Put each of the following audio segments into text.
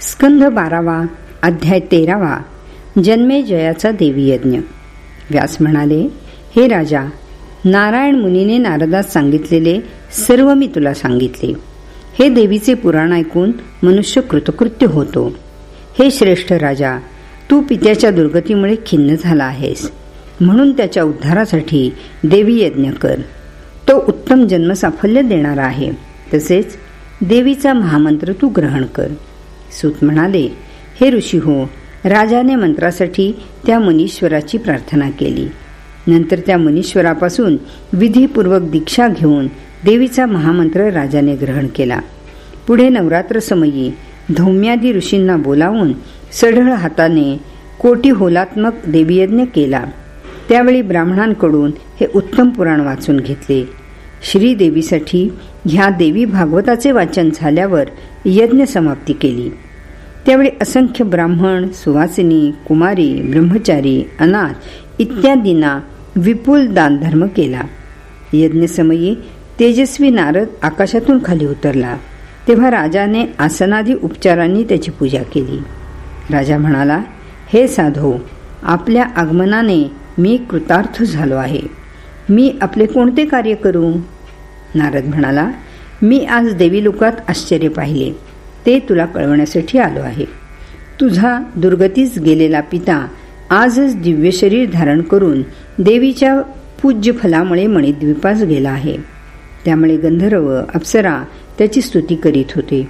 स्कंध बारावा अध्याय तेरावा जन्मे जयाचा देवीयज्ञ. व्यास म्हणाले हे राजा नारायण मुनीने नारदास सांगितलेले सर्व मी तुला सांगितले. हे देवीचे पुराण ऐकून मनुष्य कृतकृत्य होतो. हे श्रेष्ठ राजा तू पित्याच्या दुर्गतीमुळे खिन्न झाला आहेस. म्हणून त्याच्या उद्धारासाठी देवी यज्ञ कर. तो उत्तम जन्मसाफल्य देणारा आहे. तसेच देवीचा महामंत्र तू ग्रहण कर. सूत म्हणाले हे ऋषी हो राजाने मंत्रासाठी त्या मनीश्वराची प्रार्थना केली. नंतर त्या मनीश्वरापासून विधीपूर्वक दीक्षा घेऊन देवीचा महामंत्र राजाने ग्रहण केला. पुढे नवरात्र समयी धौम्यादी ऋषींना बोलावून सढळ हाताने कोटी होलात्मक देवीयज्ञ केला. त्यावेळी ब्राह्मणांकडून हे उत्तम पुराण वाचून घेतले. श्रीदेवीसाठी ह्या देवी भागवताचे वाचन झाल्यावर यज्ञ समाप्ती केली. त्यावेळी असंख्य ब्राह्मण सुवासिनी कुमारी ब्रह्मचारी अनाथ इत्यादींना विपुल दानधर्म केला. यज्ञसमयी तेजस्वी नारद आकाशातून खाली उतरला. तेव्हा राजाने आसनादी उपचारांनी त्याची पूजा केली. राजा म्हणाला हे साधो आपल्या आगमनाने मी कृतार्थ झालो आहे. मी आपले कोणते कार्य करू? नारद म्हणाला मी आज देवी लोकात आश्चर्य पाहिले. ते तुला कळवण्यासाठी आलो आहे. तुझा दुर्गतीस गेलेला पिता आजच दिव्य शरीर धारण करून देवीच्या पूज्य फलामुळे मणिद्वीपास गेला आहे. त्यामुळे गंधर्व अप्सरा त्याची स्तुती करीत होते.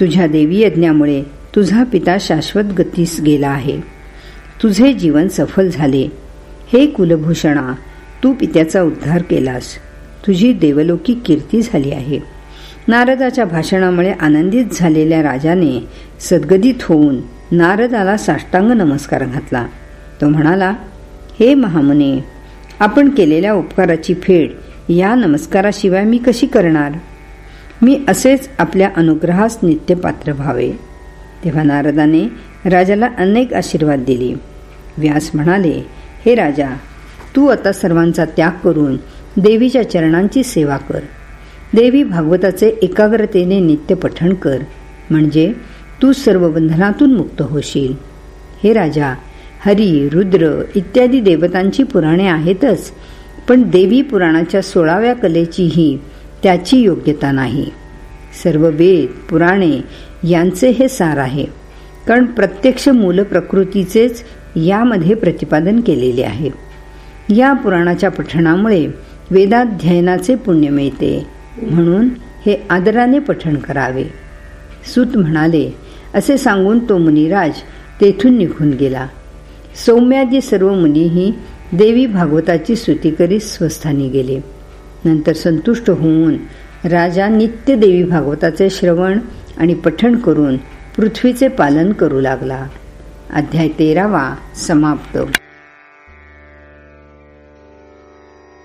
तुझ्या देवी यज्ञामुळे तुझा पिता शाश्वत गतीस गेला आहे. तुझे जीवन सफल झाले. हे कुलभूषणा तू पित्याचा उद्धार केलास. तुझी देवलोकी कीर्ती झाली आहे. नारदाच्या भाषणामुळे आनंदित झालेल्या राजाने सद्गदित होऊन नारदाला साष्टांग नमस्कार घातला. तो म्हणाला हे महामुने आपण केलेल्या उपकाराची फेड या नमस्काराशिवाय मी कशी करणार? मी असेच आपल्या अनुग्रहास नित्य पात्र व्हावे. तेव्हा नारदाने राजाला अनेक आशीर्वाद दिले. व्यास म्हणाले हे राजा तू आता सर्वांचा त्याग करून देवीच्या चरणांची सेवा कर. देवी भागवताचे एकाग्रतेने नित्य पठण कर. म्हणजे तू सर्व बंधनातून मुक्त होशील. हे राजा हरी रुद्र इत्यादी देवतांची पुराणे आहेतच पण देवी पुराणाच्या सोळाव्या कलेचीही त्याची योग्यता नाही. सर्व वेद पुराणे यांचे हे सार आहे कारण प्रत्यक्ष मूल प्रकृतीचेच यामध्ये प्रतिपादन केलेले आहे. या पुराणाच्या पठणामुळे वेदाध्ययनाचे पुण्य मिळते. म्हणून हे आदराने पठण करावे. सूत म्हणाले असे सांगून तो मुनिराज तेथून निघून गेला. सौम्यादी सर्व मुनीही देवी भागवताची स्तुती करीत स्वस्थानी गेले. नंतर संतुष्ट होऊन राजा नित्य देवी भागवताचे श्रवण आणि पठण करून पृथ्वीचे पालन करू लागला. अध्याय तेरावा समाप्त.